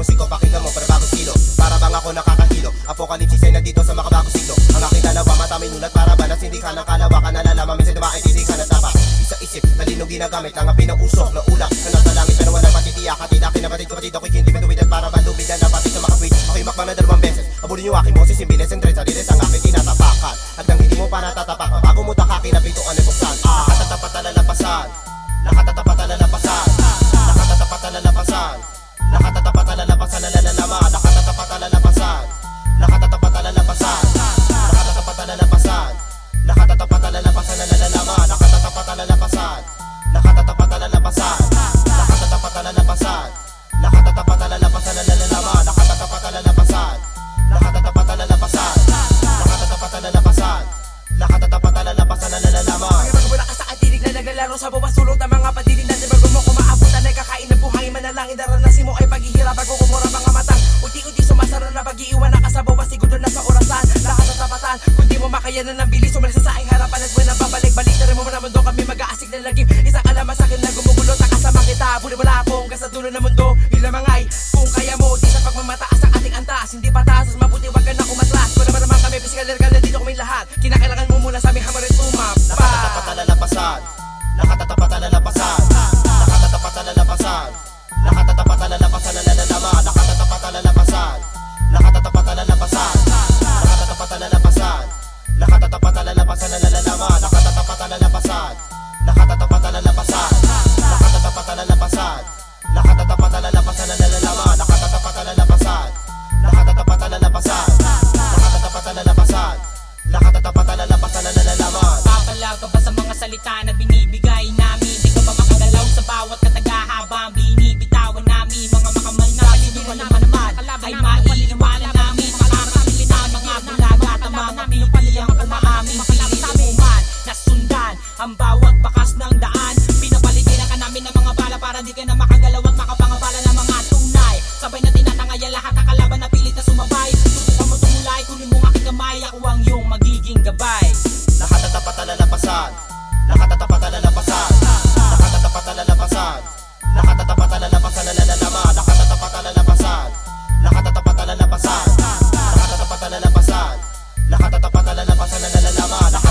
Musiko pakinggan mo para bago silo. Para bang ako nakakahilo. Apokalipsis ay nandito sa makabago silo. Ang aking dalawa mata may nulat para balas. Hindi ka ng kalawakan nalalaman. Minsan dumaan hindi ka natapa. Isa isip talino ginagamit. Ang pinausok na ulak. Na nasa langit pero wala matitiyak. Hatid akin na batid kapatid ako'y hindi matuwid. At para balubid na napatid sa makatwid Ako'y makbang na dalawang beses. Abulin yung aking boses Yung bilis and dread Sa ang aking tinatapakan. At nang hindi mo pa natatapakan Bago mo takakinapito ang nabuksan Ah! Naglalaro sa bawah sulot ang mga padilig natin bago mo kumaabutan ay kakain ng buhangin manalangin daranasin mo ay paghihirap bago kumura mga matang unti-unti sumasara na pag-iiwan na ka sa bawah siguro na sa orasan. Lahat ng tapatan kundi mo makayanan ng bilis umalis sa aking harapan at buwan babalik balik na rin mo na mundo kami mag-aasik na lagim isang alaman sa akin na gumugulo takasama kita. Buli wala akong hanggang sa dulo ng mundo ilamangay kung kaya mo di sa pagmamataas ang ating antas hindi patas mas mabuti wag ka na kumatras salita na binibigay namin? Di ka ba makagalaw sa bawat katagahabang binibitawan namin? Mga makamay na paniniwala naman ay maiiwanan namin. Makakabili na mga bulaga at ang mga bibiyang umaamin. Pili mo man nasundan ang bawat bakas ng daan. Pinapaligiran ka namin ng mga bala para di ka na makagalaw at makapangabala ng mga tunay. Sabay na tinatangaya lahat ang kalaban na pilit na sumabay. Subukan mo tumulay, kunin mo aking kamay. Ako ang iyong magiging gabay Nakatatapat na lalapasan Nakatatapat na lalapasan Nakatatapat na lalapasan na nalalaman. Nakatatapat na lalapasan Nakatatapat na lalapasan Nakatatapat na lalapasan Nakatatapat na lalapasan na nalalaman